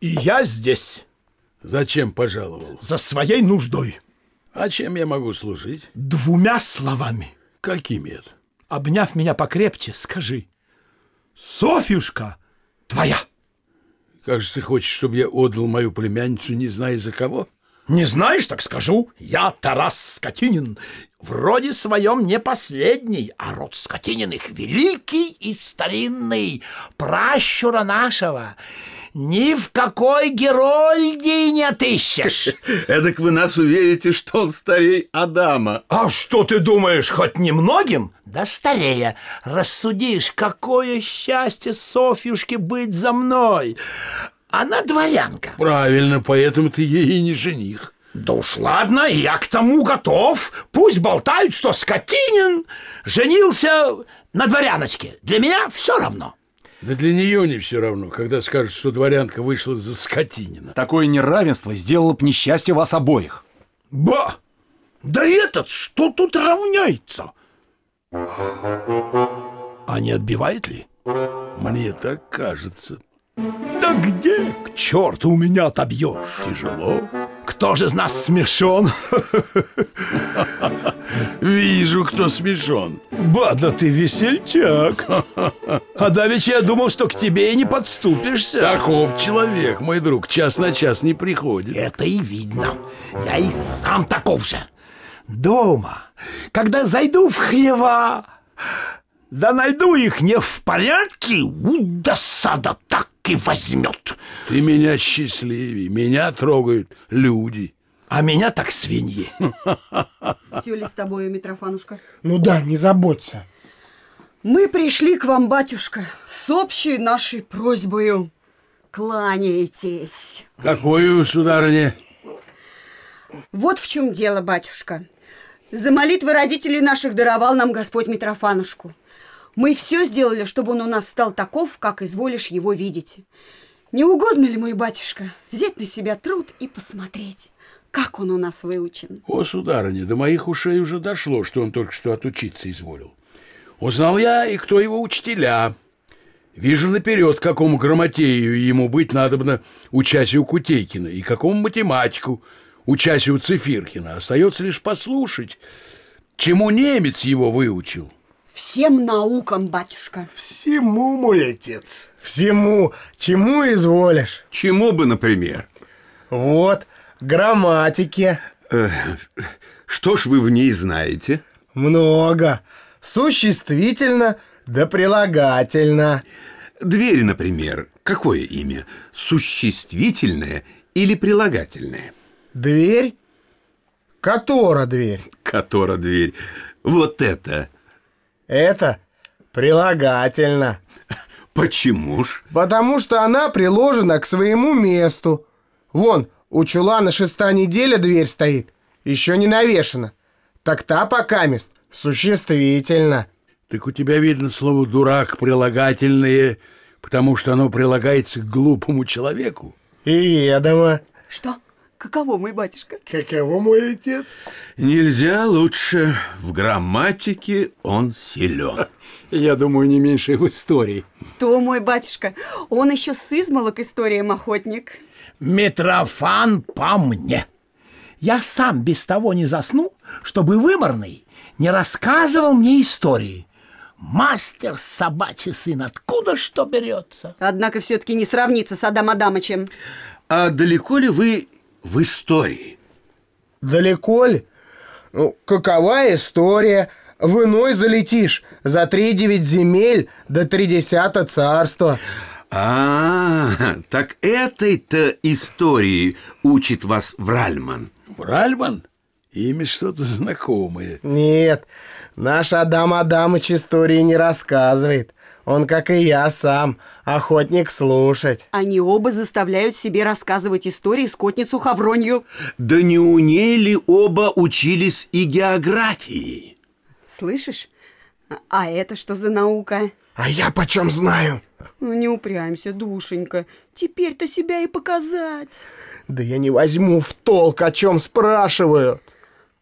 И я здесь. Зачем пожаловал? За своей нуждой. А чем я могу служить? Двумя словами. Какими это? Обняв меня покрепче, скажи. Софьюшка твоя. Как же ты хочешь, чтобы я отдал мою племянницу, не зная за кого? Не знаешь, так скажу. Я Тарас Скотинин. Вроде своем не последний, а род Скотининых великий и старинный, пращура нашего. Ни в какой Герольдии не отыщешь. Эдак вы нас уверите, что он старей Адама. А что ты думаешь, хоть немногим? Да старее. Рассудишь, какое счастье Софьюшке быть за мной. Она дворянка. Правильно, поэтому ты ей и не жених. Да уж ладно, я к тому готов. Пусть болтают, что Скотинин женился на дворяночке. Для меня все равно. Да для нее не все равно, когда скажут, что дворянка вышла за Скотинина. Такое неравенство сделало б несчастье вас обоих. Ба! Да этот, что тут равняется? А не отбивает ли? Мне так кажется. Да где к черту у меня отобьешь? Тяжело. Кто же из нас смешон? Вижу, кто смешон. Ба, да ты весельчак. А давеча я думал, что к тебе и не подступишься. Таков человек, мой друг, час на час не приходит. Это и видно. Я и сам таков же. Дома, когда зайду в хлева, да найду их не в порядке, у досада так и возьмет. Ты меня счастливее, меня трогают люди. А меня так свиньи. Все ли с тобою, Митрофанушка? Ну да, не заботься. Мы пришли к вам, батюшка, с общей нашей просьбою. Кланяйтесь. Какую, сударыня? Вот в чем дело, батюшка. За молитвы родителей наших даровал нам Господь Митрофанушку. Мы все сделали, чтобы он у нас стал таков, как изволишь его видеть. Не угодно ли, мой батюшка, взять на себя труд и посмотреть, как он у нас выучен? О, сударыня, до моих ушей уже дошло, что он только что отучиться изволил. Узнал я и кто его учителя. Вижу наперед, какому грамотею ему быть надобно участию Кутейкина и какому математику участию Цифиркина. Остается лишь послушать, чему немец его выучил. Всем наукам, батюшка. Всему, мой отец. Всему. Чему изволишь? Чему бы, например? Вот, грамматике. Э, что ж вы в ней знаете? Много. Существительно да прилагательно. Дверь, например. Какое имя? Существительное или прилагательное? Дверь? Котора дверь? Котора дверь. Вот это. Это прилагательно. Почему ж? Потому что она приложена к своему месту. Вон, у чулана шеста неделя дверь стоит. Еще не навешена. Так та пока мест существительно. Так у тебя видно слово «дурак» прилагательное, потому что оно прилагается к глупому человеку. И ведомо. Что? Каково, мой батюшка? Каково, мой отец? Нельзя лучше. В грамматике он силен. Я думаю, не меньше в истории. То, мой батюшка, он еще с измолок историям охотник. Митрофан по мне. Я сам без того не засну, чтобы выборный не рассказывал мне истории. Мастер собачий сын, откуда что берется? Однако все-таки не сравнится с Адам Адамычем. А далеко ли вы в истории? Далеко ли? Ну, какова история? В иной залетишь за три девять земель до тридесята царства. А, так этой-то истории учит вас Вральман. Вральман? Имя что-то знакомое. Нет, наш Адам Адамыч истории не рассказывает. Он, как и я сам, охотник слушать. Они оба заставляют себе рассказывать истории скотницу Хавронью. Да не у ней ли оба учились и географии? Слышишь? А это что за наука? А я почем знаю? Ну, не упрямься, душенька. Теперь-то себя и показать. Да я не возьму в толк, о чем спрашивают.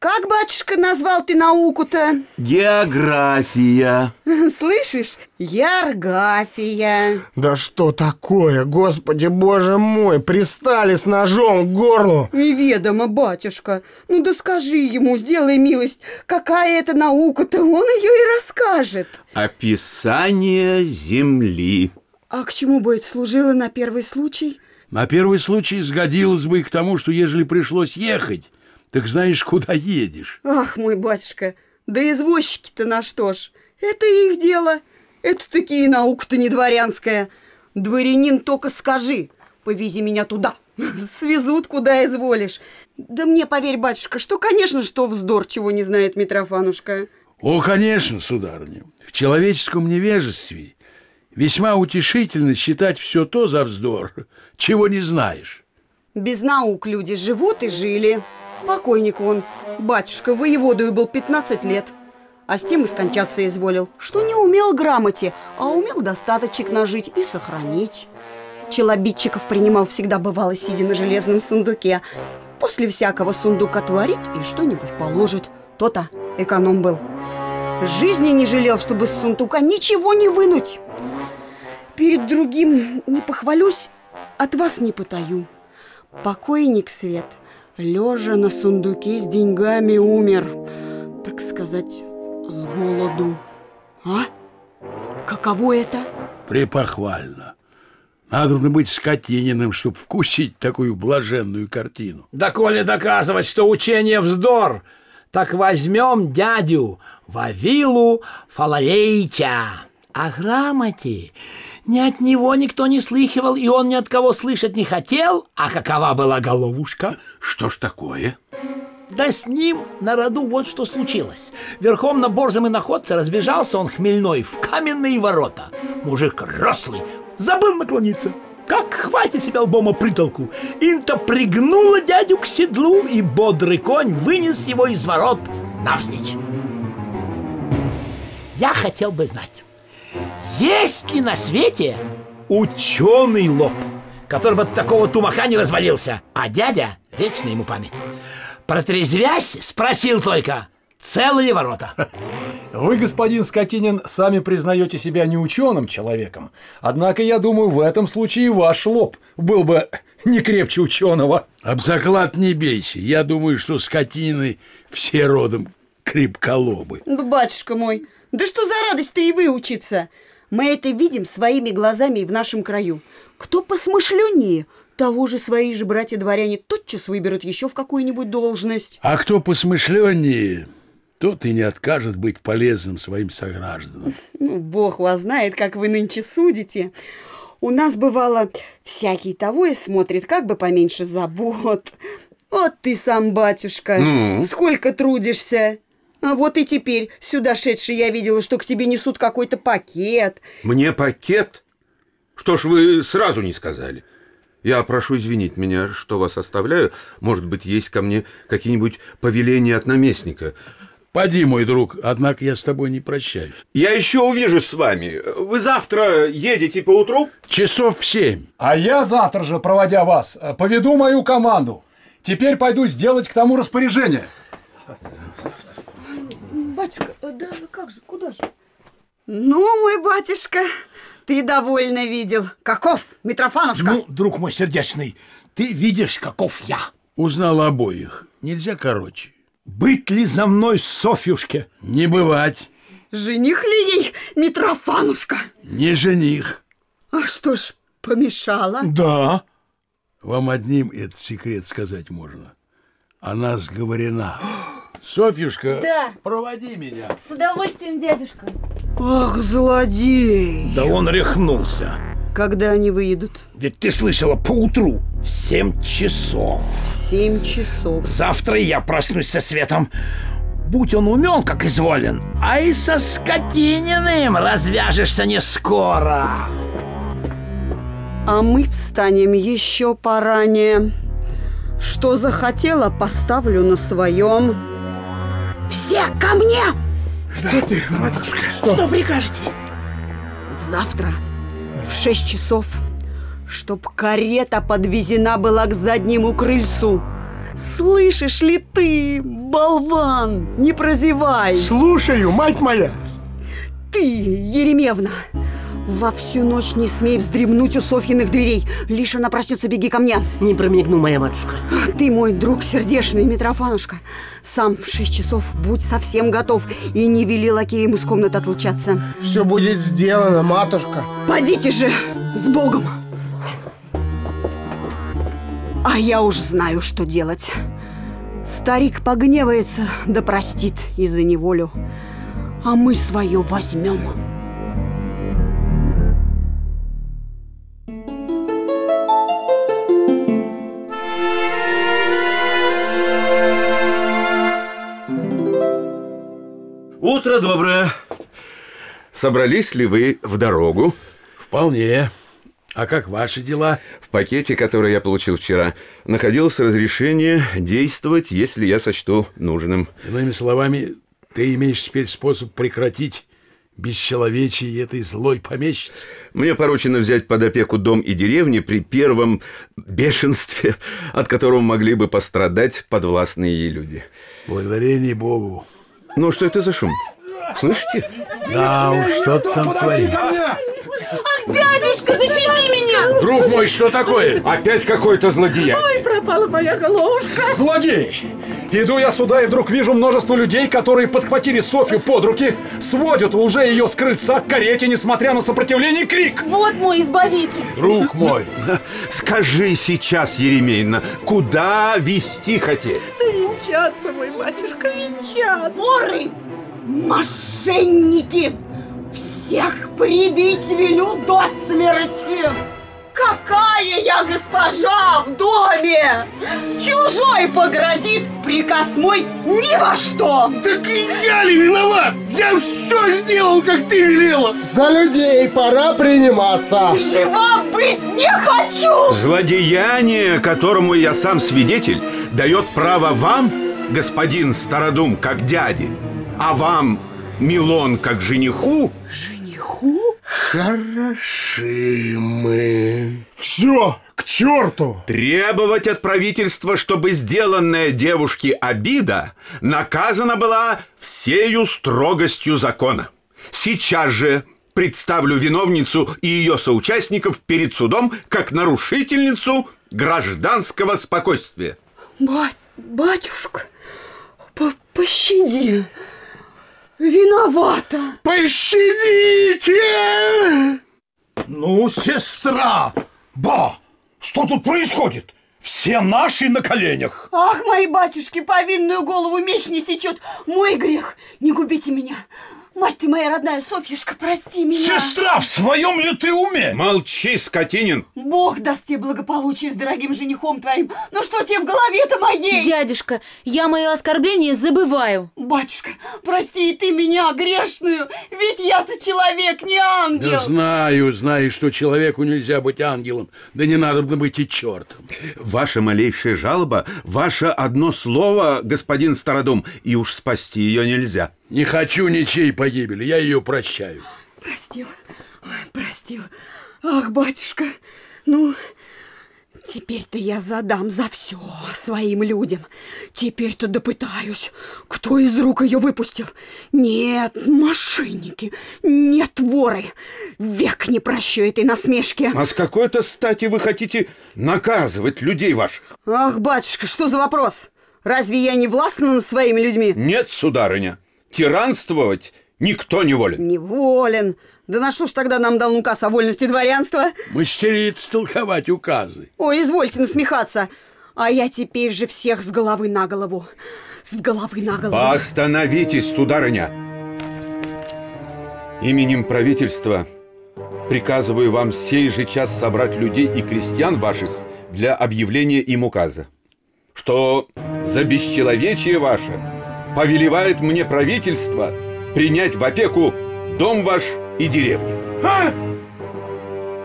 Как, батюшка, назвал ты науку-то? География. Слышишь? Яргафия. Да что такое, господи боже мой, пристали с ножом к горлу. Неведомо, батюшка. Ну да скажи ему, сделай милость, какая это наука-то, он ее и расскажет. Описание Земли. А к чему бы это служило на первый случай? На первый случай сгодилось бы и к тому, что ежели пришлось ехать, так знаешь, куда едешь. Ах, мой батюшка, да извозчики-то на что ж? Это их дело. Это такие наука-то не дворянская. Дворянин только скажи, повези меня туда. Свезут, куда изволишь. Да мне, поверь, батюшка, что, конечно, что вздор, чего не знает Митрофанушка. О, конечно, сударыня, в человеческом невежестве весьма утешительно считать все то за вздор, чего не знаешь. Без наук люди живут и жили. Покойник он, батюшка, воеводою был 15 лет. А с тем и скончаться изволил, что не умел грамоте, а умел достаточек нажить и сохранить. Челобитчиков принимал всегда бывало, сидя на железном сундуке. После всякого сундука творит и что-нибудь положит. То-то эконом был. Жизни не жалел, чтобы с сундука ничего не вынуть. Перед другим не похвалюсь, от вас не потаю. Покойник Свет – лежа на сундуке с деньгами умер, так сказать, с голоду. А? Каково это? Припохвально. Надо быть скотининым, чтобы вкусить такую блаженную картину. Да коли доказывать, что учение вздор, так возьмем дядю Вавилу Фалалейтя. О грамоте ни от него никто не слыхивал, и он ни от кого слышать не хотел. А какова была головушка? Что ж такое? Да с ним на роду вот что случилось. Верхом на борзом и находце разбежался он хмельной в каменные ворота. Мужик рослый, забыл наклониться. Как хватит себя лбом о притолку. Инта пригнула дядю к седлу, и бодрый конь вынес его из ворот навзничь. Я хотел бы знать, есть ли на свете ученый лоб, который бы от такого тумака не развалился? А дядя, вечно ему память, протрезвясь, спросил только, целы ли ворота? Вы, господин Скотинин, сами признаете себя не ученым человеком. Однако, я думаю, в этом случае ваш лоб был бы не крепче ученого. Об заклад не бейся. Я думаю, что скотины все родом крепколобы. Батюшка мой, да что за радость-то и выучиться? Мы это видим своими глазами и в нашем краю. Кто посмышленнее, того же свои же братья-дворяне тотчас выберут еще в какую-нибудь должность. А кто посмышленнее, тот и не откажет быть полезным своим согражданам. Ну, бог вас знает, как вы нынче судите. У нас бывало всякий того и смотрит, как бы поменьше забот. Вот ты сам, батюшка, Ну? сколько трудишься. А вот и теперь сюда шедший я видела, что к тебе несут какой-то пакет. Мне пакет? Что ж вы сразу не сказали? Я прошу извинить меня, что вас оставляю. Может быть, есть ко мне какие-нибудь повеления от наместника. Поди, мой друг, однако я с тобой не прощаюсь. Я еще увижусь с вами. Вы завтра едете поутру? Часов в семь. А я завтра же, проводя вас, поведу мою команду. Теперь пойду сделать к тому распоряжение. Батюшка, э, да как же, куда же? Ну, мой батюшка, ты довольно видел. Каков, Митрофанушка? Ну, друг мой сердечный, ты видишь, каков я. Узнал обоих. Нельзя короче. Быть ли за мной Софьюшке? Не бывать. Жених ли ей Митрофанушка? Не жених. А что ж, помешала? Да. Вам одним этот секрет сказать можно. Она сговорена. Софьюшка, Да. проводи меня. С удовольствием, дядюшка. Ах, злодей! Да он рехнулся. Когда они выедут? Ведь ты слышала поутру в семь часов. В семь часов. Завтра я проснусь со светом. Будь он умен, как изволен, а и со скотининым развяжешься не скоро. А мы встанем еще поранее. Что захотела, поставлю на своем. Ко мне! Что прикажете? Завтра в шесть часов, чтоб карета подвезена была к заднему крыльцу. Слышишь ли ты, болван, не прозевай Слушаю, мать моя. Ты, Еремевна Во всю ночь не смей вздремнуть у Софьиных дверей. Лишь она проснется, беги ко мне. Не промигну, моя матушка. Ты мой друг сердечный, Митрофанушка. Сам в шесть часов будь совсем готов И не вели лакеям из комнаты отлучаться. Все будет сделано, матушка. Подите же с Богом. А я уж знаю, что делать. Старик погневается, да простит и за неволю. А мы свое возьмем Утро доброе. Собрались ли вы в дорогу? Вполне. А как ваши дела? В пакете, который я получил вчера, находилось разрешение действовать, если я сочту нужным. Иными словами, ты имеешь теперь способ прекратить бесчеловечие этой злой помещицы. Мне поручено взять под опеку дом и деревни при первом бешенстве, от которого могли бы пострадать подвластные ей люди. Благодарение Богу. Ну, что это за шум? Слышите? Да уж, что там творится. Дядюшка, защити меня! Друг мой, что такое? Опять какой-то злодеяние. Пропала моя головушка. Злодей! Иду я сюда и вдруг вижу множество людей, которые подхватили Софью под руки, сводят уже ее с крыльца к карете, несмотря на сопротивление и крик. Вот мой избавитель. Друг мой, Скажи сейчас, Еремейна, куда вести хотели? Венчаться, мой батюшка, венчаться. Воры! Мошенники! Всех прибить велю до смерти! Какая я госпожа в доме! Чужой погрозит, приказ мой ни во что! Так и я ли виноват? Я все сделал, как ты велела. За людей пора приниматься. Жива быть не хочу! Злодеяние, которому я сам свидетель, дает право вам, господин Стародум, как дяде, а вам, Милон, как жениху, Жениху? Хороши мы. Все, к черту. требовать от правительства, чтобы сделанная девушке обида наказана была всею строгостью закона. Сейчас же представлю виновницу и ее соучастников перед судом как нарушительницу гражданского спокойствия. Бать, батюшка, по- пощади. Виновата. Пощадите! Ну, сестра! Ба! Что тут происходит? Все наши на коленях. Ах, мои батюшки, повинную голову меч не сечет. Мой грех. Не губите меня. Мать ты моя родная, Софьюшка, прости меня. Сестра, в своем ли ты уме? Молчи, скотинин! Бог даст тебе благополучие с дорогим женихом твоим. Ну что тебе в голове-то моей? Дядюшка, я мое оскорбление забываю. Батюшка, прости и ты меня, грешную, ведь я-то человек, не ангел. да знаю, знаю, что человеку нельзя быть ангелом, да не надо быть и чертом. Ваша малейшая жалоба, ваше одно слово, господин Стародум, и уж спасти ее нельзя. Не хочу ничьей погибели, я ее прощаю. Простил, Ой, простил. Ах, батюшка, ну, теперь-то я задам за все своим людям. Теперь-то допытаюсь, кто из рук ее выпустил. Нет, мошенники, нет, воры. Век не прощу этой насмешки. А с какой-то стати вы хотите наказывать людей ваших? Ах, батюшка, что за вопрос? Разве я не властна над своими людьми? Нет, сударыня, тиранствовать никто не волен. Неволен. Да на что ж тогда нам дал указ о вольности дворянства? Мастерит столковать указы. Ой, извольте насмехаться. А я теперь же всех с головы на голову. С головы на голову. Остановитесь, сударыня. Именем правительства приказываю вам сей же час собрать людей и крестьян ваших для объявления им указа, что за бесчеловечие ваше повелевает мне правительство принять в опеку дом ваш и деревню.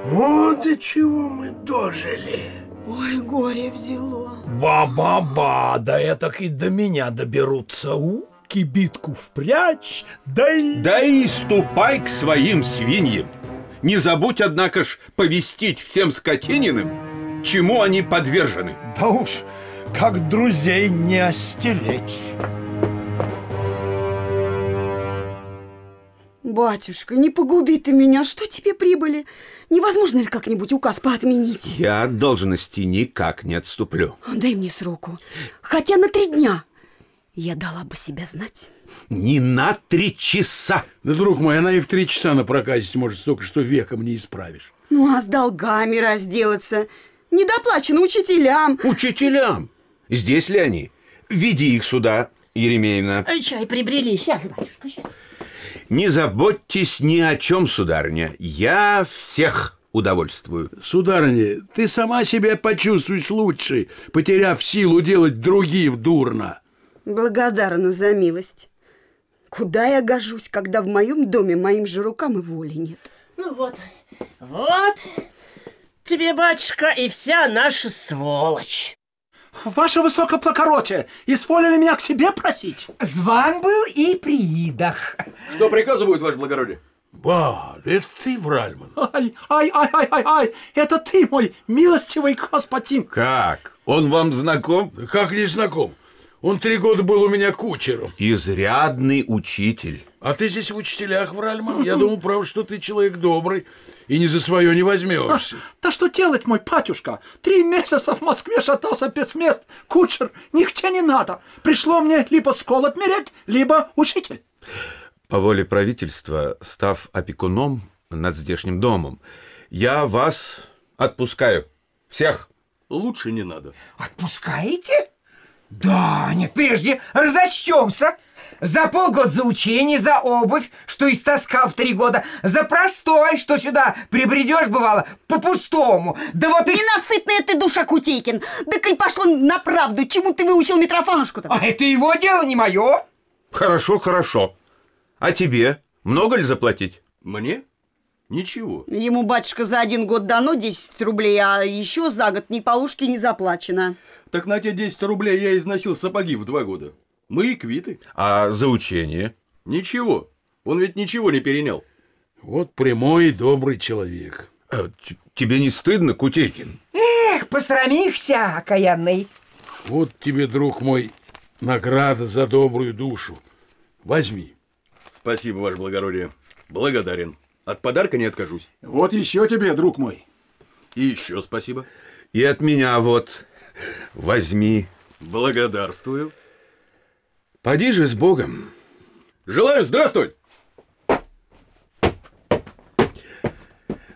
Вот до чего мы дожили. Ой, горе взяло. Ба-ба-ба, да этак и до меня доберутся. У, кибитку впрячь, да и... Да и ступай к своим свиньям. Не забудь, однако ж, повестить всем скотининым, чему они подвержены. Да уж, как друзей не остеречь. Батюшка, не погуби ты меня, что тебе прибыли? Невозможно ли как-нибудь указ поотменить? Я от должности никак не отступлю. Дай мне сроку, хотя на три дня. Я дала бы себя знать. Не на три часа. Да, друг мой, она и в три часа на проказить может столько, что веком не исправишь. Ну, а с долгами разделаться. Недоплачено учителям. Учителям. Здесь ли они? Веди их сюда, Еремеевна. Чай прибрели, сейчас, батюшка, сейчас. Не заботьтесь ни о чем, сударыня. Я всех удовольствую. Сударыня, ты сама себя почувствуешь лучше, потеряв силу делать другим дурно. Благодарна за милость. Куда я гожусь, когда в моем доме моим же рукам и воли нет? Ну вот, вот тебе, батюшка, и вся наша сволочь. Ваше высокоплакоротие, изволили меня к себе просить? Зван был и приидах. Что приказывают, ваше благородие? Ба, это ты, Вральман. Ай, ай, ай, ай, ай, ай, это ты, мой милостивый господин. Как? Он вам знаком? Как не знаком? Он три года был у меня кучером. Изрядный учитель. А ты здесь в учителях, Вральман? Я думал, право, что ты человек добрый и ни за свое не возьмешься. Да что делать, мой батюшка? Три месяца в Москве шатался без мест. Кучер, нигде не надо. Пришло мне либо скол отмерять, либо учитель. По воле правительства, став опекуном над здешним домом, я вас отпускаю. Всех. Лучше не надо. Отпускаете? Да, нет, прежде разочтемся. За полгода за учение, за обувь, что истаскал в три года, за простой, что сюда прибредешь, бывало, по-пустому. Да вот и... Ненасытная ты душа, Кутейкин. Да коль пошло на правду, чему ты выучил Митрофанушку-то? А это его дело, не мое. Хорошо, хорошо. А тебе много ли заплатить? Мне? Ничего. Ему, батюшка, за один год дано 10 рублей, а еще за год ни полушки не заплачено. Так на те 10 рублей я износил сапоги в два года. Мы и квиты. А за учение? Ничего. Он ведь ничего не перенял. Вот прямой и добрый человек. Т- Тебе не стыдно, Кутейкин? Эх, посрамишься, окаянный. Вот тебе, друг мой, награда за добрую душу. Возьми. Спасибо, ваше благородие. Благодарен. От подарка не откажусь. Вот еще тебе, друг мой. И еще спасибо. И от меня вот. Возьми. Благодарствую. Поди же с Богом. Желаю здравствуй!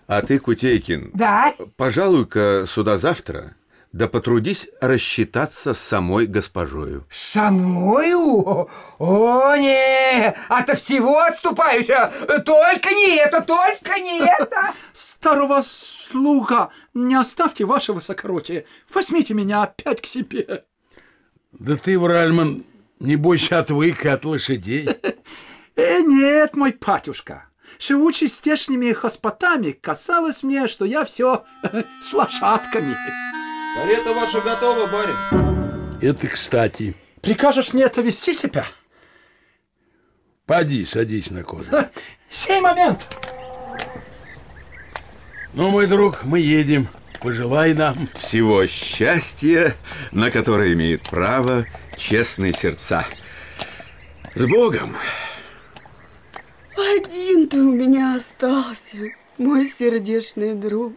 А ты, Кутейкин, Да? пожалуй-ка сюда завтра, да потрудись рассчитаться с самой госпожою. Самою? О, не, от всего отступаюсь. а. Только не это, только не это. Старого слуга, не оставьте ваше высокоротие. Возьмите меня опять к себе. Да ты, Вральман, не бойся отвык от лошадей. Э, нет, мой батюшка. Живучи здешними хоспотами, казалось мне, что я все с лошадками. Карета ваша готова, барин. Это кстати. Прикажешь мне это вести себя? Поди, садись на козырь. Сей момент. Ну, мой друг, мы едем. Пожелай нам. Всего счастья, на которое имеют право честные сердца. С Богом! Один ты у меня остался, мой сердечный друг.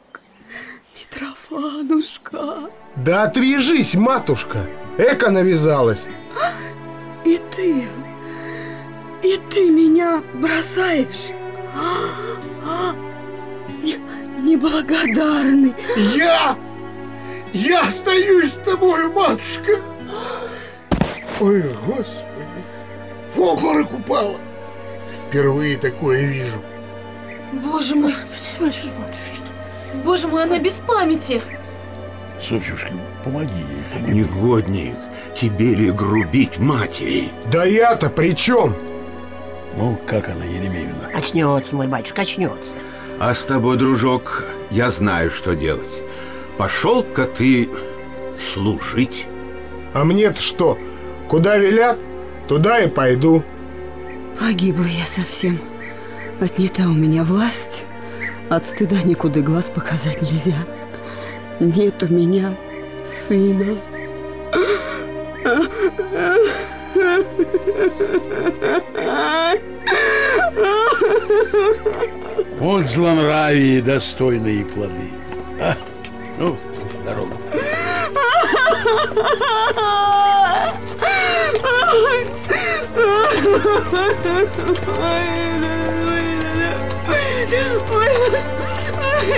Митрофанушка. Да отвяжись, матушка. Эко навязалась. И ты, и ты меня бросаешь? Не, неблагодарный. Я! Я остаюсь с тобой, матушка! Ой, господи, в обморок упала. Впервые такое вижу. Боже мой, боже мой, она без памяти. Софьюшка, помоги ей, помоги. Негодник, тебе ли грубить матери? Да я-то при чем? Ну, как она, Еремеевна? Очнется, мой батюшка, очнется. А с тобой, дружок, я знаю, что делать. Пошел-ка ты служить. А мне-то что? Куда велят, туда и пойду. Погибла я совсем. Отнята у меня власть. От стыда никуда глаз показать нельзя. Нет у меня сына. Вот злонравие достойные плоды. А? Ну, здорово. Вы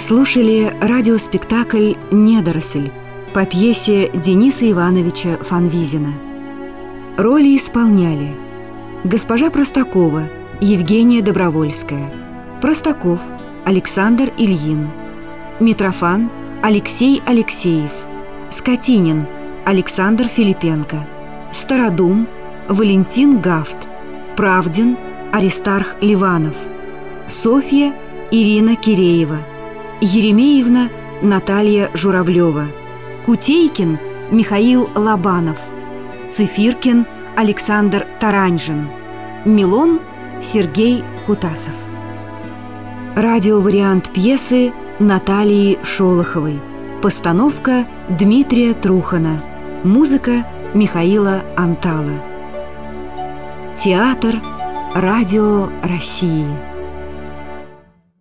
слушали радиоспектакль «Недоросль» по пьесе Дениса Ивановича Фанвизина. Роли исполняли госпожа Простакова Евгения Добровольская, Простаков Александр Ильин, Митрофан Алексей Алексеев, Скотинин Александр Филипенко, Стародум Валентин Гафт, Правдин Аристарх Ливанов, Софья Ирина Киреева – Еремеевна Наталья Журавлева, Кутейкин Михаил Лобанов, Цифиркин Александр Таранжин, Милон Сергей Кутасов. Радиовариант пьесы Натальи Шолоховой. Постановка Дмитрия Трухана. Музыка Михаила Антала. Театр Радио России.